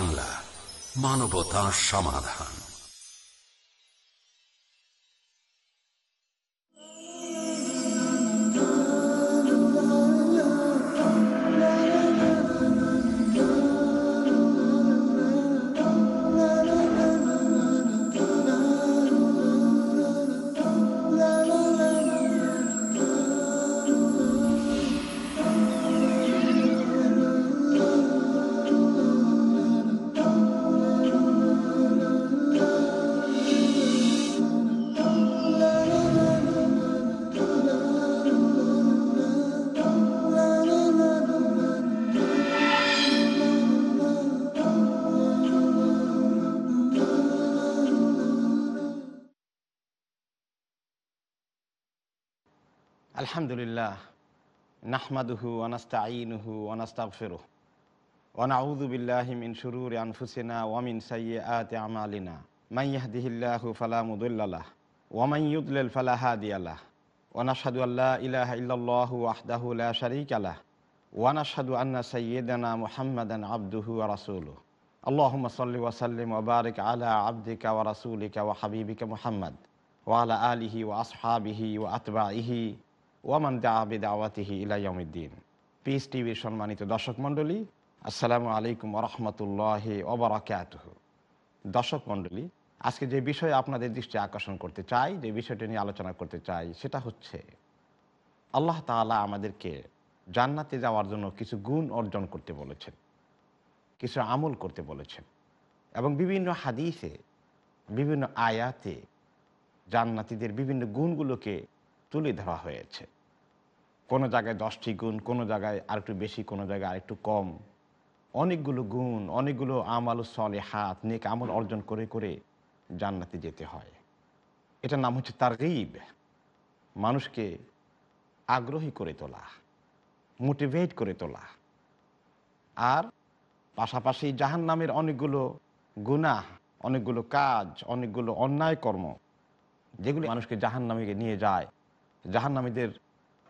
বাংলা মানবতা সমাধান। الحمد لله نحمده ونستعينه ونستغفره ونعوذ بالله من شرور أنفسنا ومن سيئات أعمالنا. من يهده الله فلا مضل له ومن يضلل فلا هادي له. ونشهد أن لا إله إلا الله وحده لا شريك له ونشهد أن سيدنا محمدا عبده ورسوله. اللهم صل وسلم وبارك على عبدك ورسولك وحبيبك محمد وعلى آله وأصحابه وأتباعه ওয়ামান দাবি দাওয়াতিহি ইলাইয়মিদ্দিন পিস টিভির সম্মানিত দর্শক মণ্ডলী, আসসালামু আলাইকুম রহমতুল্লাহ ওবরাকাত দর্শক মণ্ডলী, আজকে যে বিষয়ে আপনাদের দৃষ্টি আকর্ষণ করতে চাই, যে বিষয়টি নিয়ে আলোচনা করতে চাই, সেটা হচ্ছে, আল্লাহ তাআলা আমাদেরকে জান্নাতে যাওয়ার জন্য কিছু গুণ অর্জন করতে বলেছেন, কিছু আমল করতে বলেছেন এবং বিভিন্ন হাদিসে, বিভিন্ন আয়াতে জান্নাতিদের বিভিন্ন গুণগুলোকে তুলে ধরা হয়েছে। কোনো জায়গায় দশটি গুণ, কোনো জায়গায় আরেকটু বেশি, কোনো জায়গায় আরেকটু কম। অনেকগুলো গুণ, অনেকগুলো আমাল সলে হাত নেক আমল অর্জন করে করে জান্নাতে যেতে হয়। এটার নাম হচ্ছে তারগিব। মানুষকে আগ্রহী করে তোলা, মোটিভেট করে তোলা। আর পাশাপাশি জাহান নামের অনেকগুলো গুনাহ, অনেকগুলো কাজ, অনেকগুলো অন্যায় কর্ম যেগুলি মানুষকে জাহান নামে নিয়ে যায় জাহান্নামীদের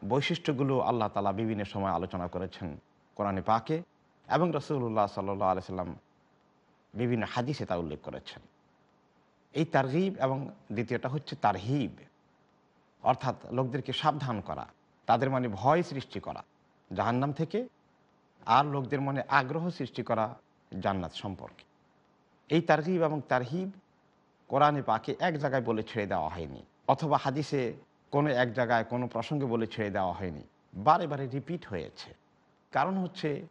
বৈশিষ্ট্যগুলো আল্লাহ তালা বিভিন্ন সময় আলোচনা করেছেন কোরআনে পাকে এবং রসুল্লাহ সাল্লাহ আলি সাল্লাম বিভিন্ন হাদিসে তা উল্লেখ করেছেন। এই তারহিব এবং দ্বিতীয়টা হচ্ছে তারহিব, অর্থাৎ লোকদেরকে সাবধান করা, তাদের মানে ভয় সৃষ্টি করা, জাহান্নাম থেকে আর লোকদের মনে আগ্রহ সৃষ্টি করা জান্নাত সম্পর্কে। এই তারহিব এবং তারহিব কোরআনে পাকে এক জায়গায় বলে ছেড়ে দেওয়া হয়নি, অথবা হাদিসে কোনো এক জায়গায় কোনো প্রসঙ্গে বলে ছেড়ে দেওয়া হয়নি। বারে বারে রিপিট হয়েছে। কারণ হচ্ছে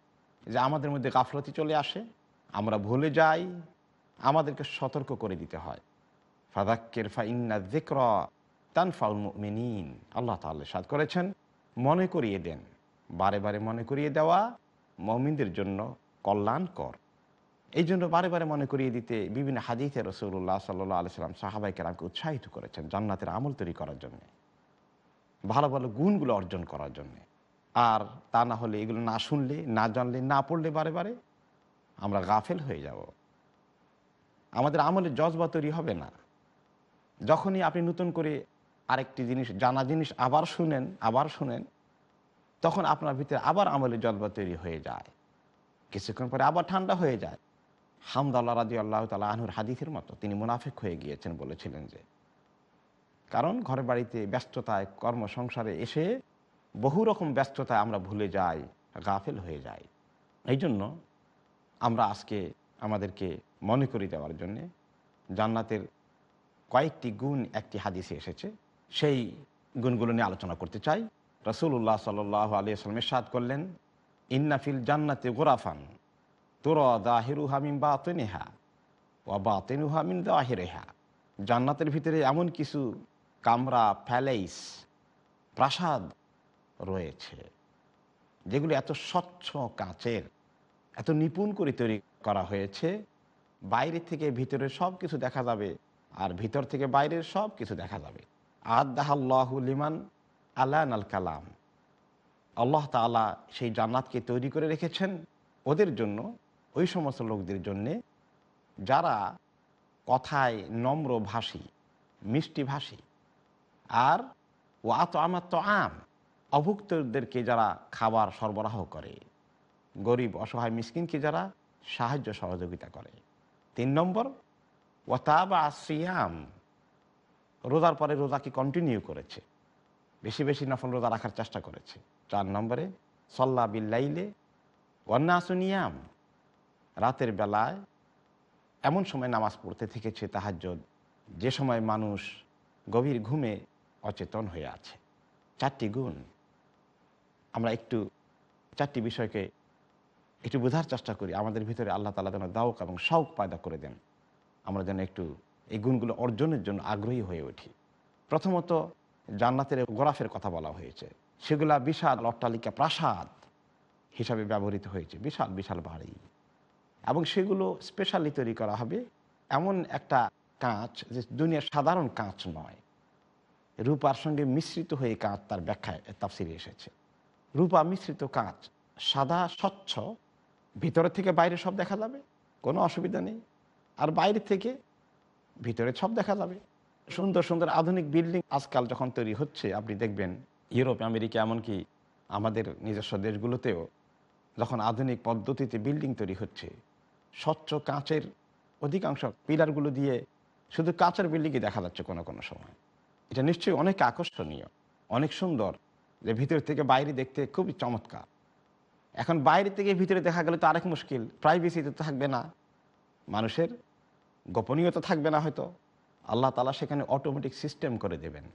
যে আমাদের মধ্যে গাফলতি চলে আসে, আমরা ভুলে যাই, আমাদেরকে সতর্ক করে দিতে হয়। ফাদাক্কের ফাইন্না জিক্র তান ফাউল মিনীন আল্লাহ তাল্লা সাদ করেছেন, মনে করিয়ে দেন। বারে বারে মনে করিয়ে দেওয়া মমিনদের জন্য কল্যাণকর। এই জন্য বারে বারে মনে করিয়ে দিতে বিভিন্ন হাদিসে রসুল্লাহ সাল্লাহ আলি সাল্লাম সাহাবাই কেরামকে উৎসাহিত করেছেন জান্নাতের আমল তৈরি করার জন্যে। ভালো ভালো গুণগুলো অর্জন করার জন্যে। আর তা না হলে এগুলো না শুনলে, না জানলে, না পড়লে বারে বারে আমরা গাফেল হয়ে যাব। আমাদের আমলের জজবা তৈরি হবে না। যখনই আপনি নতুন করে আরেকটি জিনিস, জানা জিনিস আবার শুনেন আবার শুনেন, তখন আপনার ভিতরে আবার আমলের জজবা তৈরি হয়ে যায়। কিছুক্ষণ পরে আবার ঠান্ডা হয়ে যায়। হামদাল্লাহ রাজি আল্লাহ তালা আনহুর হাদিসের মতো তিনি মুনাফেক হয়ে গিয়েছেন বলেছিলেন যে কারণ ঘরে বাড়িতে ব্যস্ততায় কর্মসংসারে এসে বহু রকম ব্যস্ততায় আমরা ভুলে যাই, গাফেল হয়ে যাই। এই জন্য আমরা আজকে আমাদেরকে মনে করি দেওয়ার জন্যে জান্নাতের কয়েকটি গুণ একটি হাদিসে এসেছে। সেই গুণগুলো নিয়ে আলোচনা করতে চাই। রসুল্লাহ সাল আলী আসলামের সাদ করলেন ইন্নাফিল জান্নাতে গোরাফান তোর দাহিরু হামিম বা তেনেহা ও বা তেনু হামিন দাহিরেহা। জান্নাতের ভিতরে এমন কিছু কামরা, প্যালেস, প্রাসাদ রয়েছে, যেগুলি এত স্বচ্ছ কাঁচের, এত নিপুণ করে তৈরি করা হয়েছে। বাইরে থেকে ভিতরে সব কিছু দেখা যাবে আর ভিতর থেকে বাইরের সব কিছু দেখা যাবে। আদাহ লিমান আলান আল কালাম। আল্লাহ তালা সেই জান্নাতকে তৈরি করে রেখেছেন ওদের জন্য, ওই সমস্ত লোকদের জন্যে, যারা কথায় নম্র ভাষী মিষ্টি ভাষী আর ও আত আমার তো আম অভুক্তদেরকে যারা খাবার সরবরাহ করে, গরিব, অসহায়, মিসকিনকে যারা সাহায্য সহযোগিতা করে। তিন নম্বর ওয়াতাবা সিয়াম রোজার পরে রোজাকে কন্টিনিউ করেছে? বেশি বেশি নফল রোজা রাখার চেষ্টা করেছে। চার নম্বরে, সল্লা বিল্লাইলে ওয়ান্নাসুনিয়াম রাতের বেলায় এমন সময় নামাজ পড়তে থেকেছে তাহাজ্জদ। যে সময় মানুষ গভীর ঘুমে অচেতন হয়ে আছে। চারটি গুণ। আমরা একটু চারটি বিষয়কে একটু বোঝার চেষ্টা করি। আমাদের ভিতরে আল্লাহ তালা যেন দাওক এবং শৌক পায়দা করে দেন। আমরা যেন একটু এই গুণগুলো অর্জনের জন্য আগ্রহী হয়ে উঠি। প্রথমত জান্নাতের গোরাফের কথা বলা হয়েছে। সেগুলা বিশাল অট্টালিকা প্রাসাদ হিসাবে ব্যবহৃত হয়েছে। বিশাল বিশাল বাড়ি। এবং সেগুলো স্পেশালি তৈরি করা হবে। এমন একটা কাঁচ যে দুনিয়ার সাধারণ কাঁচ নয়। রূপার সঙ্গে মিশ্রিত হয়ে কাঁচ তার ব্যাখ্যায় তাফসিরে এসেছে। রূপা মিশ্রিত কাঁচ সাদা স্বচ্ছ ভিতরে থেকে বাইরে সব দেখা যাবে, কোনো অসুবিধা নেই। আর বাইরে থেকে ভিতরে সব দেখা যাবে। সুন্দর সুন্দর আধুনিক বিল্ডিং আজকাল যখন তৈরি হচ্ছে, আপনি দেখবেন ইউরোপ, আমেরিকা, এমনকি আমাদের নিজস্ব দেশগুলোতেও যখন আধুনিক পদ্ধতিতে বিল্ডিং তৈরি হচ্ছে, স্বচ্ছ কাঁচের অধিকাংশ পিলারগুলো দিয়ে শুধু কাঁচের বিল্ডিংই দেখা যাচ্ছে কোনো কোনো সময়। এটা নিশ্চয়ই অনেক আকর্ষণীয়, অনেক সুন্দর। যে ভিতর থেকে বাইরে দেখতে খুবই চমৎকার। এখন বাইরে থেকে ভিতরে দেখা গেলে তো আরেক মুশকিল প্রাইভেসি তো থাকবে না। মানুষের গোপনীয়তা থাকবে না হয়তো। আল্লাহ তালা সেখানে অটোমেটিক সিস্টেম করে দেবেন।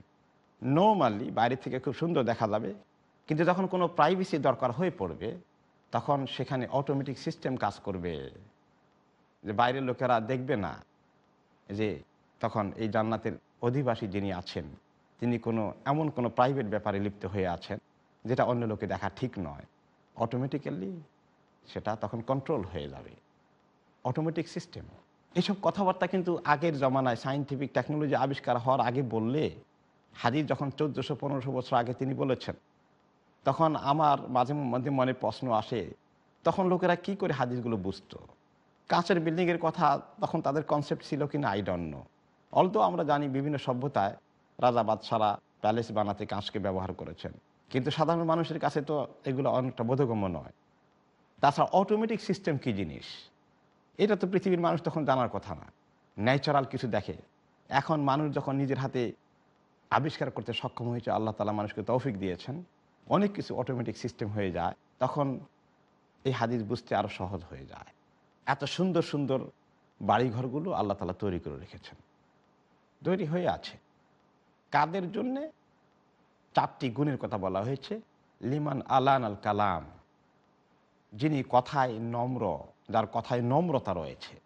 নর্মালি বাইরে থেকে খুব সুন্দর দেখা যাবে, কিন্তু যখন কোনো প্রাইভেসি দরকার হয়ে পড়বে, তখন সেখানে অটোমেটিক সিস্টেম কাজ করবে। যে বাইরের লোকেরা দেখবে না যে তখন এই জান্নাতের অধিবাসী যিনি আছেন, তিনি কোনো, এমন কোনো প্রাইভেট ব্যাপারে লিপ্ত হয়ে আছেন যেটা অন্য লোকে দেখা ঠিক নয়। অটোমেটিক্যালি সেটা তখন কন্ট্রোল হয়ে যাবে। অটোমেটিক সিস্টেম এইসব কথাবার্তা কিন্তু আগের জমানায় সাইন্টিফিক টেকনোলজি আবিষ্কার হওয়ার আগে বললে হাজির যখন চোদ্দোশো পনেরোশো বছর আগে তিনি বলেছেন, তখন আমার মাঝে মধ্যে মনে প্রশ্ন আসে, তখন লোকেরা কি করে হাদিসগুলো বুঝত? কাঁচের বিল্ডিংয়ের কথা তখন তাদের কনসেপ্ট ছিল কিনা? আইডন্য অলতো আমরা জানি বিভিন্ন সভ্যতায় রাজা বাদশারা প্যালেস বানাতে কাঁচকে ব্যবহার করেছেন, কিন্তু সাধারণ মানুষের কাছে তো এগুলো অনেকটা বোধগম্য নয়। তাছাড়া অটোমেটিক সিস্টেম কি জিনিস? এটা তো পৃথিবীর মানুষ তখন জানার কথা না। ন্যাচারাল কিছু দেখে। এখন মানুষ যখন নিজের হাতে আবিষ্কার করতে সক্ষম হয়েছে, আল্লাহ তালা মানুষকে তৌফিক দিয়েছেন, অনেক কিছু অটোমেটিক সিস্টেম হয়ে যায়, তখন এই হাদিস বুঝতে আরও সহজ হয়ে যায়। এত সুন্দর সুন্দর বাড়িঘরগুলো আল্লাহ তালা তৈরি করে রেখেছেন। তৈরি হয়ে আছে। কাদের জন্যে? চারটি গুণের কথা বলা হয়েছে। লিমান আলান আল কালাম, যিনি কথায় নম্র, যার কথায় নম্রতা রয়েছে।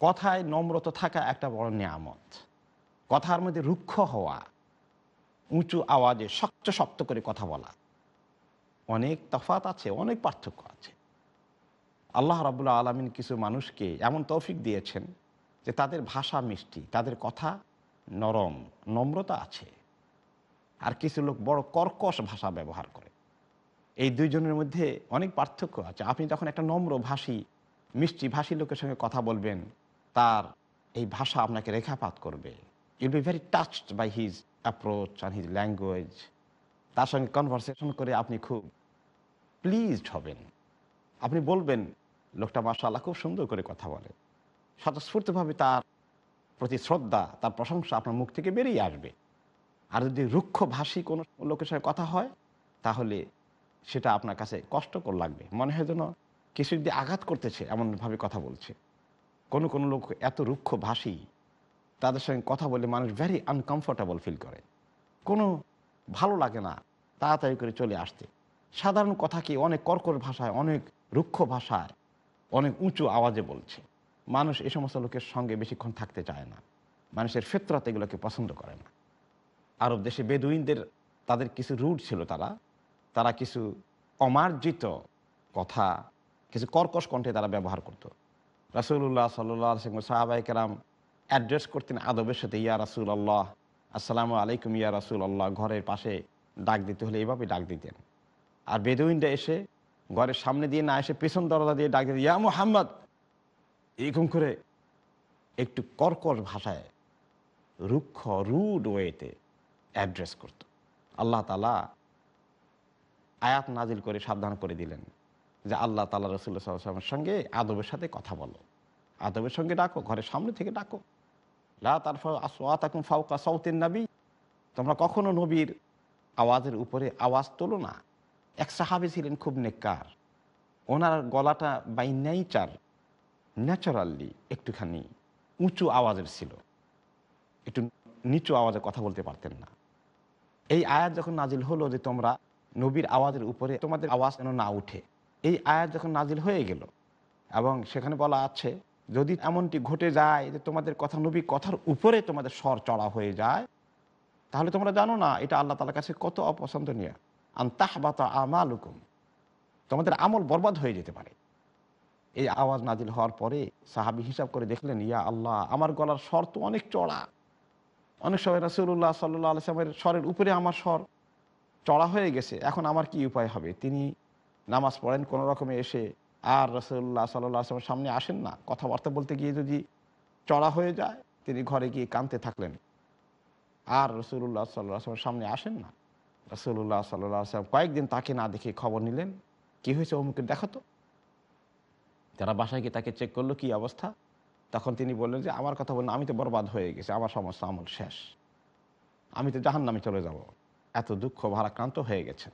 কথায় নম্রতা থাকা একটা বড় নিয়ামত। কথার মধ্যে রুক্ষ হওয়া, উঁচু আওয়াজে শক্ত শক্ত করে কথা বলা। অনেক তফাত আছে, অনেক পার্থক্য আছে। আল্লাহ রাবুল্লাহ আলমিন কিছু মানুষকে এমন তৌফিক দিয়েছেন যে তাদের ভাষা মিষ্টি, তাদের কথা নরম, নম্রতা আছে। আর কিছু লোক বড় কর্কশ ভাষা ব্যবহার করে। এই দুইজনের মধ্যে অনেক পার্থক্য আছে। আপনি যখন একটা নম্র ভাষী, মিষ্টি ভাষী লোকের সঙ্গে কথা বলবেন, তার এই ভাষা আপনাকে রেখাপাত করবে। You'll be very touched by his approach and his language তার সঙ্গে কনভারসেশন করে আপনি খুব প্লিজড হবেন। আপনি বলবেন, লোকটা মাসা আল্লাহ খুব সুন্দর করে কথা বলে। স্বতঃস্ফূর্তভাবে তার প্রতি শ্রদ্ধা, তার প্রশংসা আপনার মুখ থেকে বেরিয়ে আসবে। আর যদি রুক্ষ ভাষী কোনো লোকের সঙ্গে কথা হয়, তাহলে সেটা আপনার কাছে কষ্টকর লাগবে। মনে হয় যেন কিছু যদি আঘাত করতেছে, এমনভাবে কথা বলছে। কোনো কোনো লোক এত রুক্ষ ভাষী, তাদের সঙ্গে কথা বলে মানুষ ভেরি আনকমফোর্টেবল ফিল করে। কোনো ভালো লাগে না তাড়াতাড়ি করে চলে আসতে। সাধারণ কথা কি অনেক কর্কর ভাষায়, অনেক রুক্ষ ভাষায়, অনেক উঁচু আওয়াজে বলছে। মানুষ এই সমস্ত লোকের সঙ্গে বেশিক্ষণ থাকতে চায় না। মানুষের ফেতরাত এগুলোকে পছন্দ করে না। আরব দেশে বেদুইনদের তাদের কিছু রুট ছিল তারা। তারা কিছু অমার্জিত কথা, কিছু কর্কশ কণ্ঠে তারা ব্যবহার করতো। রাসুল্লাহ সাল্লাহ সাহাবাই কেরাম অ্যাড্রেস করতেন আদবের সাথে, ইয়া রাসুল আল্লাহ আসসালামু আলাইকুম, ইয়া রাসুল আল্লাহ ঘরের পাশে ডাক দিতে হলে এইভাবে ডাক দিতেন। আর বেদুইনটা এসে ঘরের সামনে দিয়ে না এসে পেছন দরজা দিয়ে ডাক দিতেন, ইয়া মোহাম্মদ এরকম করে একটু কর্কশ ভাষায় রুক্ষ, রুড ওয়েতে অ্যাড্রেস করত। আল্লাহ তালা আয়াত নাজিল করে সাবধান করে দিলেন যে আল্লাহ তালা রসুল্লাহ সাল্লামের সঙ্গে আদবের সাথে কথা বলো। আদবের সঙ্গে ডাকো, ঘরের সামনে থেকে ডাকো। লা ফাউকা সাউতের নবী। তোমরা কখনো নবীর আওয়াজের উপরে আওয়াজ তোলো না। এক সাহাবি ছিলেন খুব নেককার। ওনার গলাটা বাই নেচার ন্যাচারালি একটুখানি উঁচু আওয়াজের ছিল। একটু নিচু আওয়াজে কথা বলতে পারতেন না। এই আয়াত যখন নাজিল হলো যে তোমরা নবীর আওয়াজের উপরে তোমাদের আওয়াজ যেন না উঠে, এই আয়াত যখন নাজিল হয়ে গেল এবং সেখানে বলা আছে, যদি এমনটি ঘটে যায় যে তোমাদের কথা নবী কথার উপরে তোমাদের স্বর চড়া হয়ে যায়, তাহলে তোমরা জানো না এটা আল্লাহ তালার কাছে কত অপছন্দনীয়। আন্তাহ বা আমালুকুম। তোমাদের আমল বরবাদ হয়ে যেতে পারে। এই আওয়াজ নাজিল হওয়ার পরে সাহাবি হিসাব করে দেখলেন, ইয়া আল্লাহ, আমার গলার স্বর তো অনেক চড়া। অনেক সময় রাসুল্লাহ সাল্লাহ আলসালামের স্বরের উপরে আমার স্বর চড়া হয়ে গেছে, এখন আমার কি উপায় হবে? তিনি নামাজ পড়েন কোনো রকমে এসে, আর রসুল্লাহ সাল্লাহ আসলামের সামনে আসেন না। কথাবার্তা বলতে গিয়ে যদি চড়া হয়ে যায়, তিনি ঘরে গিয়ে কানতে থাকলেন। আর রসুল্লাহ সাল্লাহ আসলামের সামনে আসেন না। রসুল্লাহ সাল্লাহ আসলাম কয়েকদিন তাকে না দেখে খবর নিলেন। কি হয়েছে অমুকে দেখো তো। যারা বাসায় গিয়ে তাকে চেক করল কি অবস্থা, তখন তিনি বললেন যে, আমার কথা বললেন আমি তো বরবাদ হয়ে গেছি, আমার সমস্ত আমল শেষ। আমি তো জাহান নামে চলে যাব। এত দুঃখ ভারাক্রান্ত হয়ে গেছে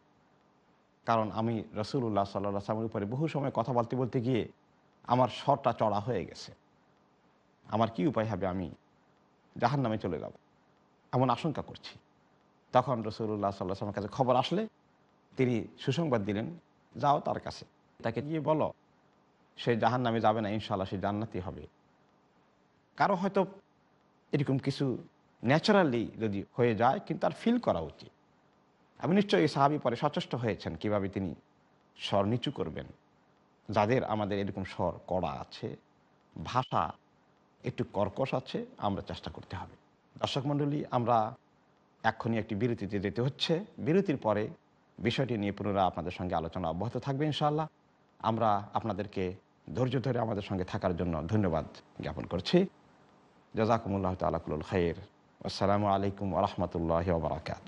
কারণ আমি রসুল্লাহ সাল্লাহ সালামের উপরে বহু সময় কথা বলতে বলতে গিয়ে আমার স্বরটা চড়া হয়ে গেছে। আমার কি উপায় হবে? আমি জাহান নামে চলে যাব। এমন আশঙ্কা করছি। তখন রসুল্লাহ সাল্লাহ সালামের কাছে খবর আসলে তিনি সুসংবাদ দিলেন, যাও তার কাছে। তাকে গিয়ে বলো সে জাহান নামে যাবে না ইনশাল্লাহ সে জান্নাতি হবে। কারও হয়তো এরকম কিছু ন্যাচারালি যদি হয়ে যায়, কিন্তু তার ফিল করা উচিত। আমি নিশ্চয়ই এই সাহাবি পরে সচেষ্ট হয়েছেন কীভাবে তিনি স্বর নিচু করবেন। যাদের আমাদের এরকম স্বর কড়া আছে, ভাষা একটু কর্কশ আছে, আমরা চেষ্টা করতে হবে। দর্শক মণ্ডলী, আমরা এক্ষুনি একটি বিরতিতে যেতে হচ্ছে। বিরতির পরে বিষয়টি নিয়ে পুনরায় আপনাদের সঙ্গে আলোচনা অব্যাহত থাকবে ইনশাআল্লাহ। আমরা আপনাদেরকে ধৈর্য ধরে আমাদের সঙ্গে থাকার জন্য ধন্যবাদ জ্ঞাপন করছি। জাজাকুমুল্লাহ তালাকুল খাইর। আসসালামু আলাইকুম ওরহমতুল্লাহ বারাকাত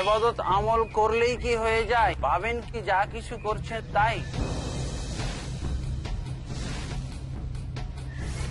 এবাদত আমল করলেই কি হয়ে যায়? পাবেন কি যা কিছু করছেন তাই?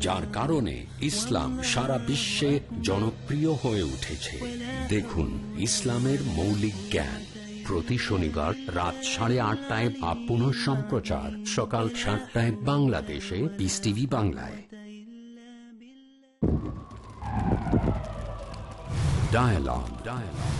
যার কারণে ইসলাম সারা বিশ্বে জনপ্রিয় হয়ে উঠেছে দেখুন, ইসলামের মৌলিক জ্ঞান প্রতি শনিবার রাত সাড়ে আটটায় বা পুনঃ সম্প্রচার সকাল সাতটায় বাংলাদেশে পিস টিভি বাংলায় Dialogue. Dialogue.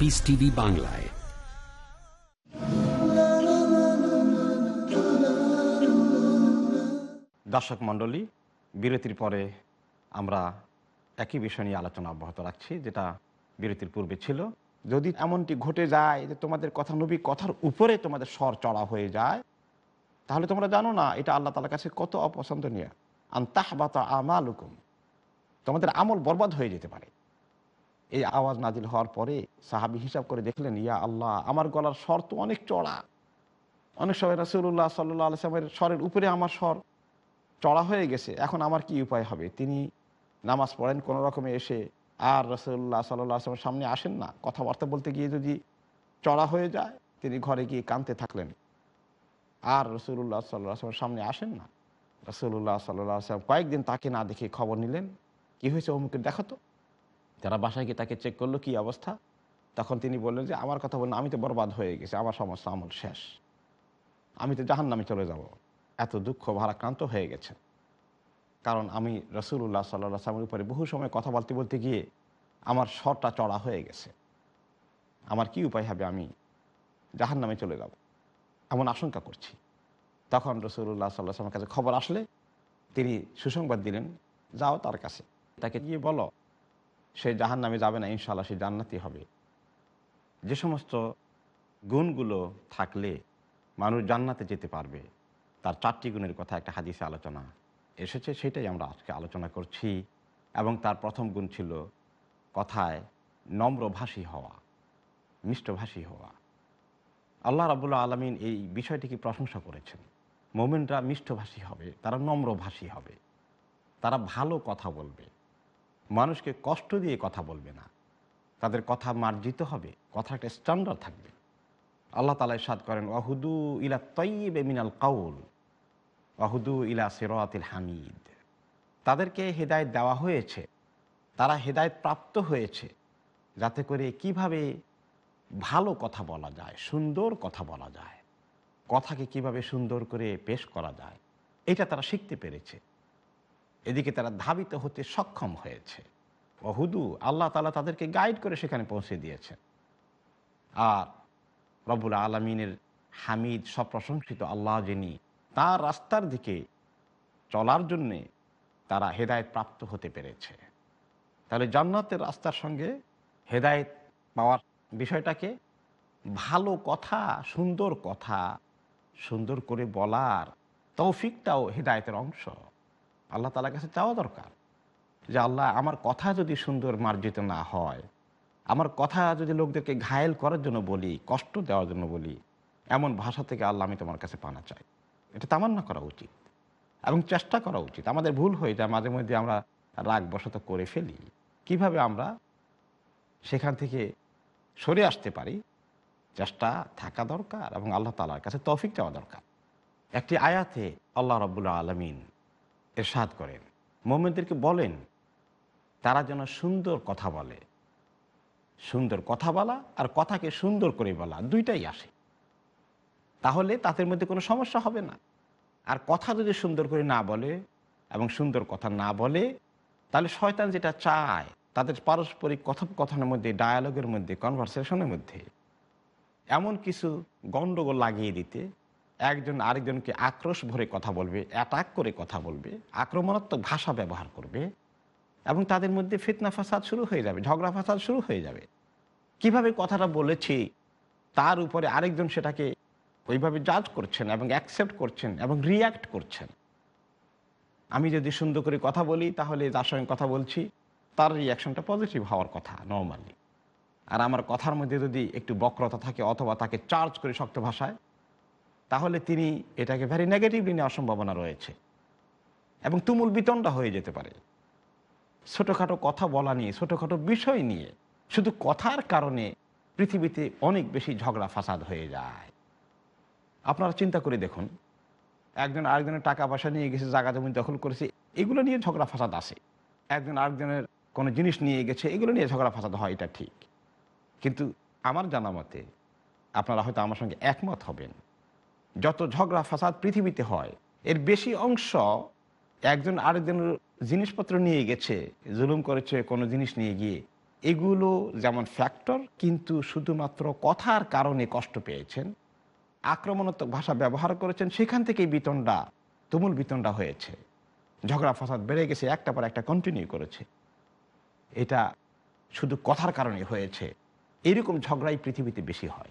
পিস টিভি বাংলায় দর্শক মণ্ডলী, বিরতির পরে আমরা একই বিষয় নিয়ে আলোচনা অব্যাহত রাখছি, যেটা বিরতির পূর্বে ছিল। যদি এমনটি ঘটে যায় যে তোমাদের কথা নবী কথার উপরে তোমাদের স্বর চড়া হয়ে যায়, তাহলে তোমরা জানো না, এটা আল্লাহ তালার কাছে কত অপছন্দনীয়। আন্তাহ বা আমালুকুম। তোমাদের আমল বরবাদ হয়ে যেতে পারে। এই আওয়াজ নাজিল হওয়ার পরে সাহাবি হিসাব করে দেখলেন, ইয়া আল্লাহ, আমার গলার স্বর তো অনেক চড়া। অনেক সময় রাসুল্লাহ সাল্লাহ আলসালামের স্বরের উপরে আমার স্বর চড়া হয়ে গেছে, এখন আমার কি উপায় হবে? তিনি নামাজ পড়েন কোনো রকমে এসে, আর রসুল্লাহ সাল্লাহ আসলামের সামনে আসেন না। কথাবার্তা বলতে গিয়ে যদি চড়া হয়ে যায়, তিনি ঘরে গিয়ে কাঁদতে থাকলেন। আর রসুল্লাহ সাল্লাহ আসলামের সামনে আসেন না। রসুল্লাহ সাল্লাহ আসলাম কয়েকদিন তাকে না দেখে খবর নিলেন। কি হয়েছে অমুকে দেখো তো। যারা বাসায় গিয়ে তাকে চেক করল কি অবস্থা, তখন তিনি বললেন যে, আমার কথা বললেন আমি তো বরবাদ হয়ে গেছি, আমার সমস্ত আমল শেষ। আমি তো জাহান নামে চলে যাব। এত দুঃখ ভারাক্রান্ত হয়ে গেছে। কারণ আমি রসুল্লাহ সাল্লাহ সালামের উপরে বহু সময় কথা বলতে বলতে গিয়ে আমার স্বরটা চড়া হয়ে গেছে। আমার কি উপায় হবে? আমি জাহান নামে চলে যাব। এমন আশঙ্কা করছি। তখন রসুল্লাহ সাল্লাহ সাল্লামের কাছে খবর আসলে তিনি সুসংবাদ দিলেন, যাও তার কাছে। তাকে গিয়ে বলো সে জাহান নামে যাবে না ইনশাল্লাহ সে জান্নাতি হবে। যে সমস্ত গুণগুলো থাকলে মানুষ জান্নাতে যেতে পারবে, তার চারটি গুণের কথা একটা হাদিসে আলোচনা এসেছে, সেটাই আমরা আজকে আলোচনা করছি। এবং তার প্রথম গুণ ছিল কথায় নম্রভাষী হওয়া, মিষ্টভাষী হওয়া। আল্লাহ রাবুল্লাহ আলমিন এই বিষয়টিকে প্রশংসা করেছেন। মোমেনরা মিষ্টভাষী হবে, তারা নম্রভাষী হবে, তারা ভালো কথা বলবে। মানুষকে কষ্ট দিয়ে কথা বলবে না। তাদের কথা মার্জিত হবে কথা একটা স্ট্যান্ডার্ড থাকবে। আল্লাহ তালা সাদ করেন অহুদু ইলা তৈবে মিনাল কাউল অহুদু ইলা সিরাতিল হামিদ। তাদেরকে হেদায়ত দেওয়া হয়েছে, তারা হেদায়ত প্রাপ্ত হয়েছে, যাতে করে কীভাবে ভালো কথা বলা যায়, সুন্দর কথা বলা যায়, কথাকে কীভাবে সুন্দর করে পেশ করা যায়, এটা তারা শিখতে পেরেছে। এদিকে তারা ধাবিত হতে সক্ষম হয়েছে। অহুদু আল্লাহ তালা তাদেরকে গাইড করে সেখানে পৌঁছে দিয়েছেন। আর রব্বুল আলমিনের হামিদ সপ্রশংসিত আল্লাহ যিনি, তার রাস্তার দিকে চলার জন্যে তারা হেদায়েত প্রাপ্ত হতে পেরেছে। তাহলে জান্নাতের রাস্তার সঙ্গে হেদায়েত পাওয়ার বিষয়টাকে ভালো কথা, সুন্দর কথা, সুন্দর করে বলার তৌফিকটাও হেদায়তের অংশ। আল্লাহ তালার কাছে চাওয়া দরকার যে আল্লাহ আমার কথা যদি সুন্দর মার্জিত না হয়, আমার কথা যদি লোকদেরকে ঘায়েল করার জন্য বলি, কষ্ট দেওয়ার জন্য বলি, এমন ভাষা থেকে আল্লাহ আমি তোমার কাছে পানা চাই। এটা তামান্না করা উচিত এবং চেষ্টা করা উচিত। আমাদের ভুল হয়ে যায়, মাঝে মধ্যে আমরা রাগ বশত করে ফেলি। কীভাবে আমরা সেখান থেকে সরে আসতে পারি? চেষ্টা থাকা দরকার এবং আল্লাহ তালার কাছে তৌফিক চাওয়া দরকার। একটি আয়াতে আল্লাহ রবুল্লা আলমিন এরশাদ করেন মোমেনদেরকে বলেন, তারা যেন সুন্দর কথা বলে। সুন্দর কথা বলা আর কথাকে সুন্দর করে বলা দুইটাই আসে। তাহলে তাদের মধ্যে কোনো সমস্যা হবে না। আর কথা যদি সুন্দর করে না বলে এবং সুন্দর কথা না বলে, তাহলে শয়তান যেটা চায়, তাদের পারস্পরিক কথোপকথনের মধ্যে ডায়ালগের মধ্যে কনভারসেশনের মধ্যে, এমন কিছু গণ্ডগোল লাগিয়ে দিতে একজন আরেকজনকে আক্রোশ ভরে কথা বলবে অ্যাটাক করে কথা বলবে, আক্রমণাত্মক ভাষা ব্যবহার করবে এবং তাদের মধ্যে ফিতনা ফাসাদ শুরু হয়ে যাবে, ঝগড়া ফাসাদ শুরু হয়ে যাবে। কীভাবে কথাটা বলেছি, তার উপরে আরেকজন সেটাকে ওইভাবে জাজ করছেন এবং অ্যাকসেপ্ট করছেন এবং রিয়্যাক্ট করছেন। আমি যদি সুন্দর করে কথা বলি, তাহলে যার সঙ্গে কথা বলছি, তার রিয়াকশনটা পজিটিভ হওয়ার কথা নর্মালি আর আমার কথার মধ্যে যদি একটু বক্রতা থাকে অথবা তাকে চার্জ করে শক্ত ভাষায় তাহলে তিনি এটাকে ভেরি নেগেটিভলি নেওয়ার সম্ভাবনা রয়েছে। এবং তুমুল বিতণ্ডা হয়ে যেতে পারে। ছোটোখাটো কথা বলা নিয়ে, ছোটোখাটো বিষয় নিয়ে, শুধু কথার কারণে পৃথিবীতে অনেক বেশি ঝগড়া ফাসাদ হয়ে যায়। আপনারা চিন্তা করে দেখুন, একজন আরেকজনের টাকা পয়সা নিয়ে গেছে, জায়গা জমি দখল করেছে, এগুলো নিয়ে ঝগড়া ফাসাদ আসে একজন আরেকজনের কোনো জিনিস নিয়ে গেছে, এগুলো নিয়ে ঝগড়া ফাসাদ হয়, এটা ঠিক। কিন্তু আমার জানা মতে আপনারা হয়তো আমার সঙ্গে একমত হবেন। যত ঝগড়া, ফাসাদ পৃথিবীতে হয়, এর বেশি অংশ একজন আরেকজনের জিনিসপত্র নিয়ে গেছে, জুলুম করেছে, কোনো জিনিস নিয়ে গিয়ে। এগুলো যেমন ফ্যাক্টর কিন্তু শুধুমাত্র কথার কারণে কষ্ট পেয়েছেন। আক্রমণাত্মক ভাষা ব্যবহার করেছেন, সেখান থেকেই বিতণ্ডা, তুমুল বিতণ্ডা হয়েছে। ঝগড়া, ফাসাদ বেড়ে গেছে, একটা পর একটা কন্টিনিউ করেছে। এটা শুধু কথার কারণে হয়েছে। এরকম ঝগড়াই পৃথিবীতে বেশি হয়।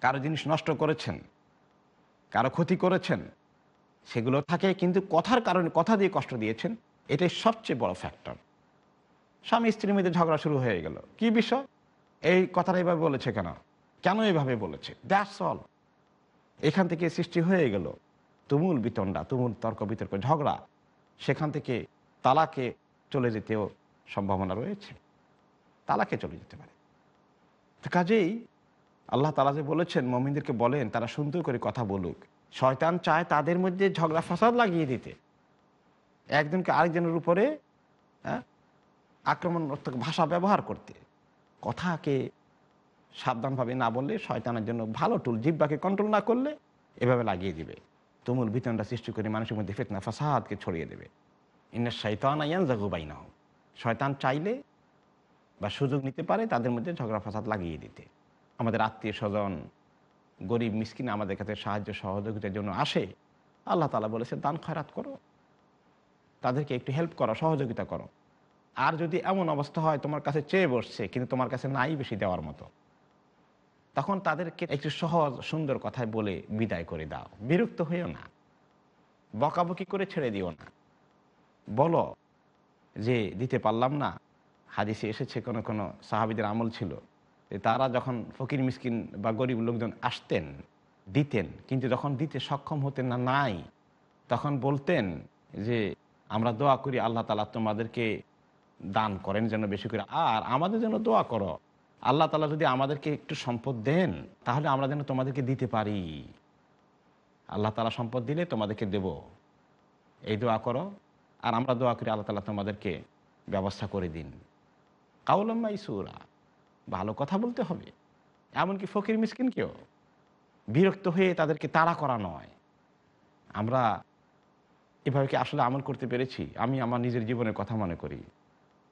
কারও জিনিস নষ্ট করেছেন কারও ক্ষতি করেছেন, সেগুলো থাকে, কিন্তু কথার কারণে, কথা দিয়ে কষ্ট দিয়েছেন, এটাই সবচেয়ে বড় ফ্যাক্টর স্বামী স্ত্রীর মধ্যে ঝগড়া শুরু হয়ে গেল। কি বিষয়? এই কথাটা এইভাবে বলেছে কেন? কেন এইভাবে বলেছে? দ্যাটস অল এখান থেকে সৃষ্টি হয়ে গেল তুমুল বিতণ্ডা, তুমুল তর্ক বিতর্ক, ঝগড়া। সেখান থেকে তালাকে চলে যেতেও সম্ভাবনা রয়েছে। তালাকে চলে যেতে পারে। কাজেই আল্লাহ তালা যে বলেছেন মমিনদেরকে বলেন তারা সুন্দর করে কথা বলুক। শয়তান চায় তাদের মধ্যে ঝগড়া ফাসাদ লাগিয়ে দিতে। একজনকে আরেকজনের উপরে হ্যাঁ, আক্রমণাত্মক ভাষা ব্যবহার করতে। কথাকে সাবধানভাবে না বললে শয়তানের জন্য ভালো টুল জিব্বাকে কন্ট্রোল না করলে এভাবে লাগিয়ে দিবে। তুমুল বিতনটা সৃষ্টি করে মানুষের মধ্যে ফেতনা ফাসাদকে ছড়িয়ে দেবে। ইন্না শৈতান আয়ান জাগুবাই না শয়তান চাইলে বা সুযোগ নিতে পারে তাদের মধ্যে ঝগড়া ফাসাদ লাগিয়ে দিতে। আমাদের আত্মীয় স্বজন, গরিব মিসকিন আমাদের কাছে সাহায্য সহযোগিতার জন্য আসে, আল্লাহ তালা বলেছে দান, খয়রাত করো। তাদেরকে একটু হেল্প করো, সহযোগিতা করো। আর যদি এমন অবস্থা হয়, তোমার কাছে চেয়ে বসছে, কিন্তু তোমার কাছে নাই বেশি দেওয়ার মতো, তখন তাদেরকে একটু সহজ, সুন্দর কথায় বলে বিদায় করে দাও। বিরক্ত হইও না। বকাবকি করে ছেড়ে দিও না। বলো যে, দিতে পারলাম না। হাদিসে এসেছে, কোনো কোনো সাহাবিদের আমল ছিল। তারা যখন ফকির, মিসকিন বা গরিব লোকজন আসতেন, দিতেন, কিন্তু যখন দিতে সক্ষম হতেন না, নাই, তখন বলতেন যে, আমরা দোয়া করি, আল্লাহ তালা তোমাদেরকে দান করেন যেন বেশি করে। আর আমাদের জন্য দোয়া করো। আল্লাহ তালা যদি আমাদেরকে একটু সম্পদ দেন, তাহলে আমরা যেন তোমাদেরকে দিতে পারি। আল্লাহ তালা সম্পদ দিলে তোমাদেরকে দেব। এই দোয়া করো। আর আমরা দোয়া করি, আল্লাহ তালা তোমাদেরকে ব্যবস্থা করে দিন। কাউলম্মাই ইসুরা ভালো কথা বলতে হবে। এমনকি ফকির মিসকিনকেও বিরক্ত হয়ে তাদেরকে তাড়া করা নয়। আমরা এভাবে কি আসলে আমল করতে পেরেছি? আমি আমার নিজের জীবনের কথা মনে করি।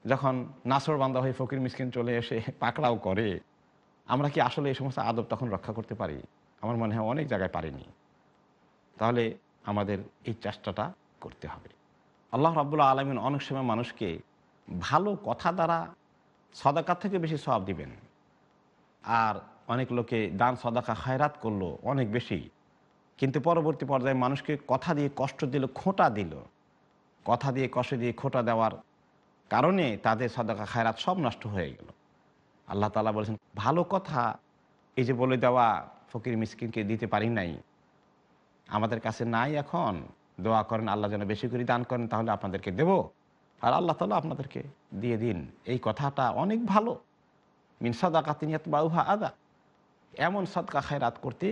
যখন নাসর বান্দা হয়ে ফকির মিসকিন চলে এসে পাকড়াও করে, আমরা কি আসলে এই সমস্ত আদব তখন রক্ষা করতে পারি? আমার মনে হয় অনেক জায়গায় পারিনি। তাহলে আমাদের এই চেষ্টাটা করতে হবে। আল্লাহ রাবুল্লাহ আলমিন অনেক সময় মানুষকে ভালো কথা দ্বারা সদাকার থেকে বেশি সব দিবেন। আর অনেক লোকে দান, সদাকা, খায়রাত করল, অনেক বেশি। কিন্তু পরবর্তী পর্যায়ে মানুষকে কথা দিয়ে কষ্ট দিল, খোঁটা দিল। কথা দিয়ে, কষ্ট দিয়ে খোঁটা দেওয়ার কারণে তাদের সদাকা, খায়রাত সব নষ্ট হয়ে গেল। আল্লাহ তালা বলেছেন, ভালো কথা এই যে বলে দেওয়া, ফকির মিসকিনকে দিতে পারি নাই। আমাদের কাছে নাই এখন। দোয়া করেন, আল্লাহ যেন বেশি করে দান করেন, তাহলে আপনাদেরকে দেব। আর আল্লাহ তালা আপনাদেরকে দিয়ে দিন। এই কথাটা অনেক ভালো। মিন সাদা তিনিয়াত বাউহা আদা। এমন সদকা খায়রাত করতে,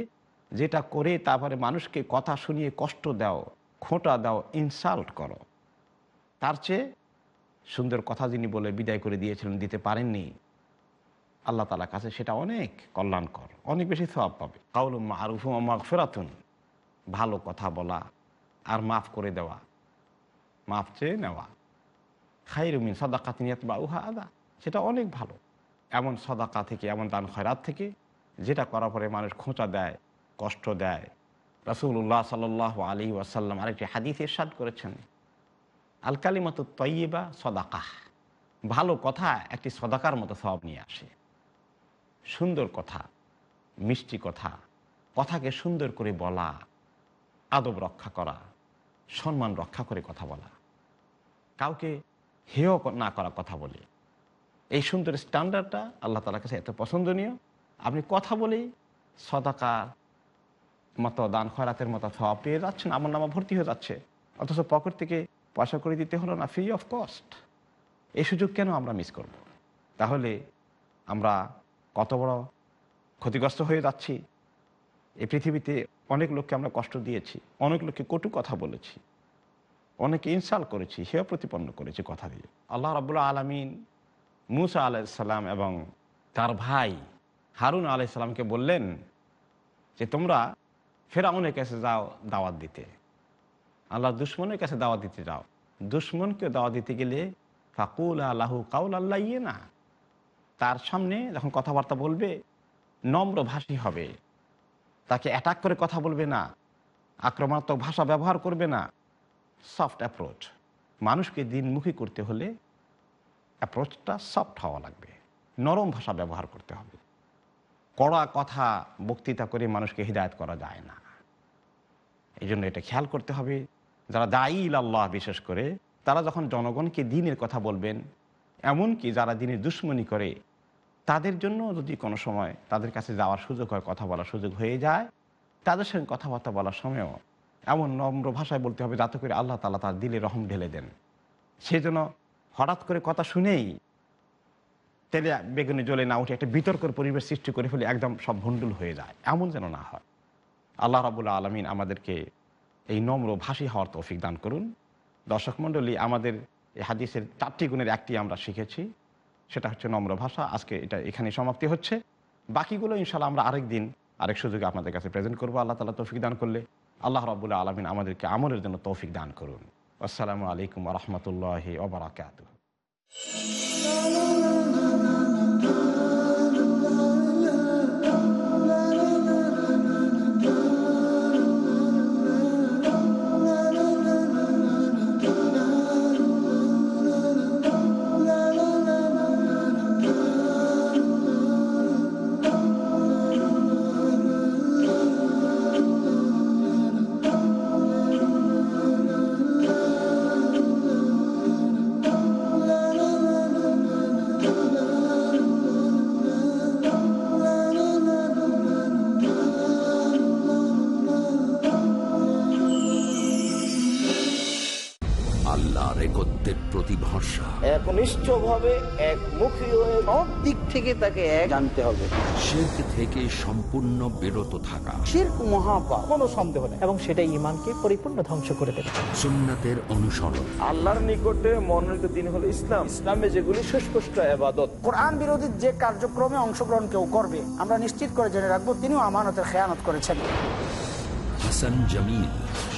যেটা করে তারপরে মানুষকে কথা শুনিয়ে কষ্ট দাও, খোঁটা দাও ইনসাল্ট করো। তার চেয়ে সুন্দর কথা যিনি বলে বিদায় করে দিয়েছিলেন, দিতে পারেননি, আল্লাহ তালার কাছে সেটা অনেক কল্যাণকর, অনেক বেশি সব পাবে। কাউলুম আরুফুম মাগ ফেরাতুন ভালো কথা বলা আর মাফ করে দেওয়া, মাফ চেয়ে নেওয়া। খাইরুমিন সদাকা তিনিয়াত বা উহা আদা সেটা অনেক ভালো। এমন সদাকা থেকে, এমন দান খয়রাত থেকে, যেটা করার পরে মানুষ খোঁচা দেয়, কষ্ট দেয়। রাসুল্লাহ সাল আলী ওয়াসাল্লাম আরেকটি হাদিস ইরশাদ করেছেন। আল কালিমত তৈবা সদাকাহ ভালো কথা একটি সদাকার মতো সব নিয়ে আসে। সুন্দর কথা, মিষ্টি কথা, কথাকে সুন্দর করে বলা, আদব রক্ষা করা, সম্মান রক্ষা করে কথা বলা। কাউকে হেয় না করা কথা বলে। এই সুন্দর স্ট্যান্ডার্ডটা আল্লাহ তালার কাছে এত পছন্দনীয়। আপনি কথা বলেই সদাকা মতো দান খয়রাতের মতো সব পেয়ে যাচ্ছেন, আমার নামা ভর্তি হয়ে যাচ্ছে। অথচ পকেট থেকে পয়সা করে দিতে হলো না ফ্রি অফ কস্ট এই সুযোগ কেন আমরা মিস করব। তাহলে আমরা কত বড় ক্ষতিগ্রস্ত হয়ে যাচ্ছি। এই পৃথিবীতে অনেক লোককে আমরা কষ্ট দিয়েছি, অনেক লোককে কটু কথা বলেছি। অনেকে ইনসাল করেছি হেয় প্রতিপন্ন করেছি কথা দিয়ে। আল্লাহ রাবুল্লাহ আলমিন মুসা আলাইসাল্লাম এবং তার ভাই হারুন আলাইসাল্লামকে বললেন যে, তোমরা ফেরাউনের কাছে যাও দাওয়াত দিতে। আল্লাহ দুশ্মনের কাছে দাওয়াত দিতে যাও। দুশ্মনকে দাওয়াত দিতে গেলে ফাকুল আল্লাহু কাউল আল্লাহ ইয়ে না তার সামনে যখন কথাবার্তা বলবে নম্র ভাষী হবে। তাকে অ্যাটাক করে কথা বলবে না। আক্রমণাত্মক ভাষা ব্যবহার করবে না। সফট অ্যাপ্রোচ মানুষকে দিনমুখী করতে হলে অ্যাপ্রোচটা সফট হওয়া লাগবে। নরম ভাষা ব্যবহার করতে হবে। কড়া কথা বক্তৃতা করে মানুষকে হৃদায়ত করা যায় না। এই জন্য এটা খেয়াল করতে হবে। যারা দায়ী আল্লাহ বিশেষ করে, তারা যখন জনগণকে দিনের কথা বলবেন, এমনকি যারা দিনের দুশ্মনী করে, তাদের জন্য যদি কোনো সময় তাদের কাছে যাওয়ার সুযোগ হয়, কথা বলার সুযোগ হয়ে যায়, তাদের সঙ্গে কথাবার্তা বলার সময়ও এমন নম্র ভাষায় বলতে হবে যাতে করে আল্লাহ তালা তার দিলে রহম ঢেলে দেন। সেই জন্য হঠাৎ করে কথা শুনেই তেলে বেগুনে জ্বলে না উঠে একটা বিতর্কের পরিবেশ সৃষ্টি করে ফেলে একদম সব ভণ্ডুল হয়ে যায়। এমন যেন না হয়। আল্লাহ রাবুল্লাহ আলমিন আমাদেরকে এই নম্র ভাষী হওয়ার তৌফিক দান করুন। দর্শক মণ্ডলী, আমাদের এই হাদিসের চারটি গুণের একটি আমরা শিখেছি। সেটা হচ্ছে নম্র ভাষা। আজকে এটা এখানে সমাপ্তি হচ্ছে। বাকিগুলো ইনশাল্লাহ আমরা আরেক দিন আরেক সুযোগে আপনাদের কাছে প্রেজেন্ট করব। আল্লাহ তালা তৌফিক দান করলে। আল্লাহ রাবুল্লাহ আলমিন আমাদেরকে আমলের জন্য তৌফিক দান করুন আসসালামু আলাইকুম রহমতুল্লাহ ওবরাকাত একনিষ্ঠভাবে একমুখী হয়ে সব দিক থেকে তাকে এক জানতে হবে। শিরক থেকে সম্পূর্ণ বিরত থাকা। শির্ক মহাপাপ। কোনো সন্দেহ নেই। এবং সেটা ইমানকে পরিপূর্ণ ধ্বংস করে দেবে। সুন্নাতের অনুসরণ। আল্লাহর নিকটে মনোনীত দিন হলো ইসলাম। ইসলামে যেগুলি সুস্পষ্ট আবাদত কোরআন বিরোধী যে কার্যক্রমে অংশগ্রহণ কেউ করবে আমরা নিশ্চিত করে জেনে রাখব তিনিও আমানতের খেয়ানত করেছেন। Hasan Jamil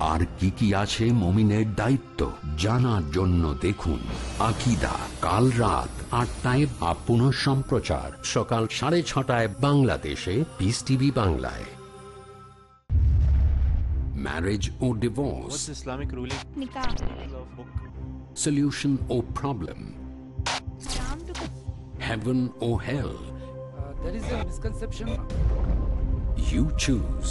আর কি কি আছে মমিনের দায়িত্ব জানার জন্য দেখুন। আকিদা কাল রাত আটটায় বা পুনঃ সম্প্রচার। সকাল সাড়ে ছটায় বাংলাদেশে পিস টিভি বাংলায়। Marriage O divorce Islamic ruling solution or problem heaven or hell there is a misconception. You choose